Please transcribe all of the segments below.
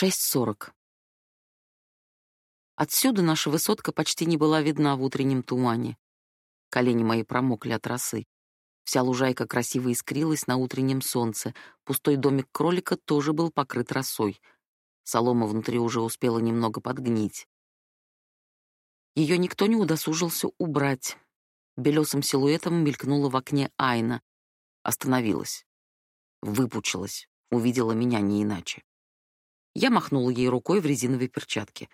6.40. Отсюда наша высотка почти не была видна в утреннем тумане. Колени мои промокли от росы. Вся лужайка красиво искрилась на утреннем солнце. Пустой домик кролика тоже был покрыт росой. Солома внутри уже успела немного подгнить. Ее никто не удосужился убрать. Белесым силуэтом мелькнула в окне Айна. Остановилась. Выпучилась. Увидела меня не иначе. Я махнула ей рукой в резиновой перчатке.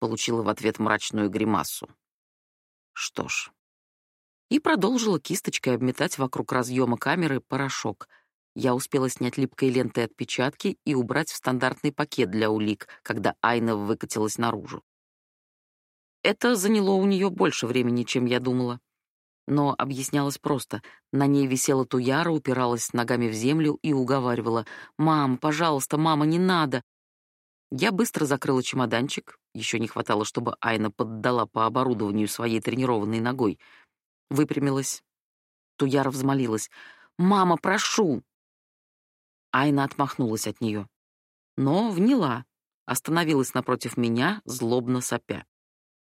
Получила в ответ мрачную гримасу. Что ж. И продолжила кисточкой обметать вокруг разъема камеры порошок. Я успела снять липкой лентой отпечатки и убрать в стандартный пакет для улик, когда Айна выкатилась наружу. Это заняло у нее больше времени, чем я думала. Но объяснялось просто. На ней висела Туяра, упиралась ногами в землю и уговаривала. «Мам, пожалуйста, мама, не надо!» Я быстро закрыла чемоданчик, еще не хватало, чтобы Айна поддала по оборудованию своей тренированной ногой. Выпрямилась. Туяра взмолилась. «Мама, прошу!» Айна отмахнулась от нее. Но вняла, остановилась напротив меня, злобно сопя.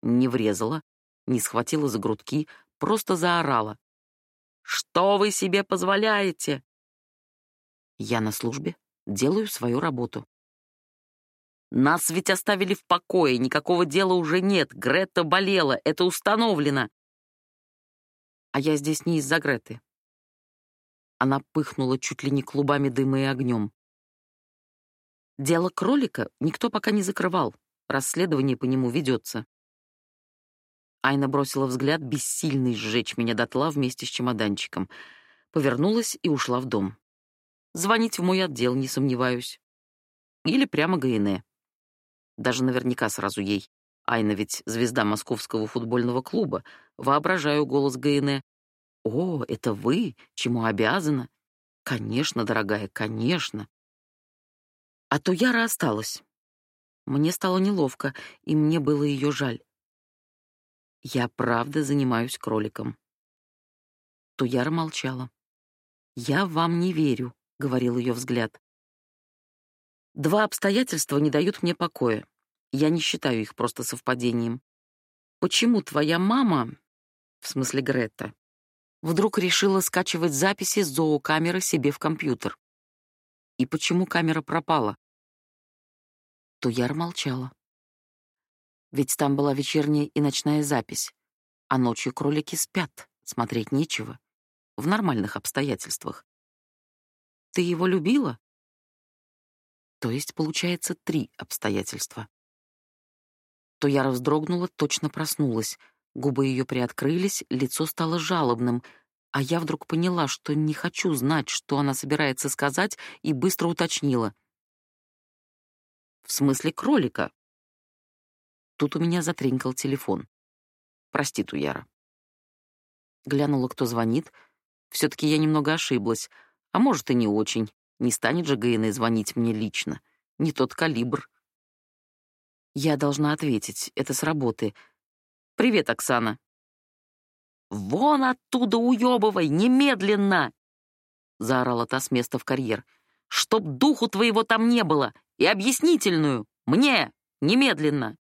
Не врезала, не схватила за грудки, просто заорала. «Что вы себе позволяете?» Я на службе, делаю свою работу. Нас ведь оставили в покое, никакого дела уже нет. Гретта болела, это установлено. А я здесь не из-за Греты. Она пыхнула чуть ли не клубами дыма и огнем. Дело кролика никто пока не закрывал. Расследование по нему ведется. Айна бросила взгляд, бессильный сжечь меня дотла вместе с чемоданчиком. Повернулась и ушла в дом. Звонить в мой отдел, не сомневаюсь. Или прямо ГНЭ. Даже наверняка сразу ей. Айна ведь звезда московского футбольного клуба. Воображаю голос ГНЭ. «О, это вы? Чему обязана?» «Конечно, дорогая, конечно». А то Яра осталась. Мне стало неловко, и мне было ее жаль. Я правда занимаюсь кроликом. Туяра молчала. «Я вам не верю», — говорил ее взгляд. Два обстоятельства не дают мне покоя. Я не считаю их просто совпадением. Почему твоя мама, в смысле Грета, вдруг решила скачивать записи с зоокамеры себе в компьютер? И почему камера пропала? Туяр молчала. Ведь там была вечерняя и ночная запись, а ночью кролики спят, смотреть нечего, в нормальных обстоятельствах. Ты его любила? То есть, получается, три обстоятельства. То я вздрогнула, точно проснулась. Губы ее приоткрылись, лицо стало жалобным, а я вдруг поняла, что не хочу знать, что она собирается сказать, и быстро уточнила. «В смысле кролика?» Тут у меня затренькал телефон. «Прости, Туяра». Глянула, кто звонит. все таки я немного ошиблась. А может, и не очень. Не станет же Гейна звонить мне лично. Не тот калибр. Я должна ответить. Это с работы. «Привет, Оксана». «Вон оттуда уёбывай, немедленно!» — заорала та с места в карьер. «Чтоб духу твоего там не было! И объяснительную! Мне! Немедленно!»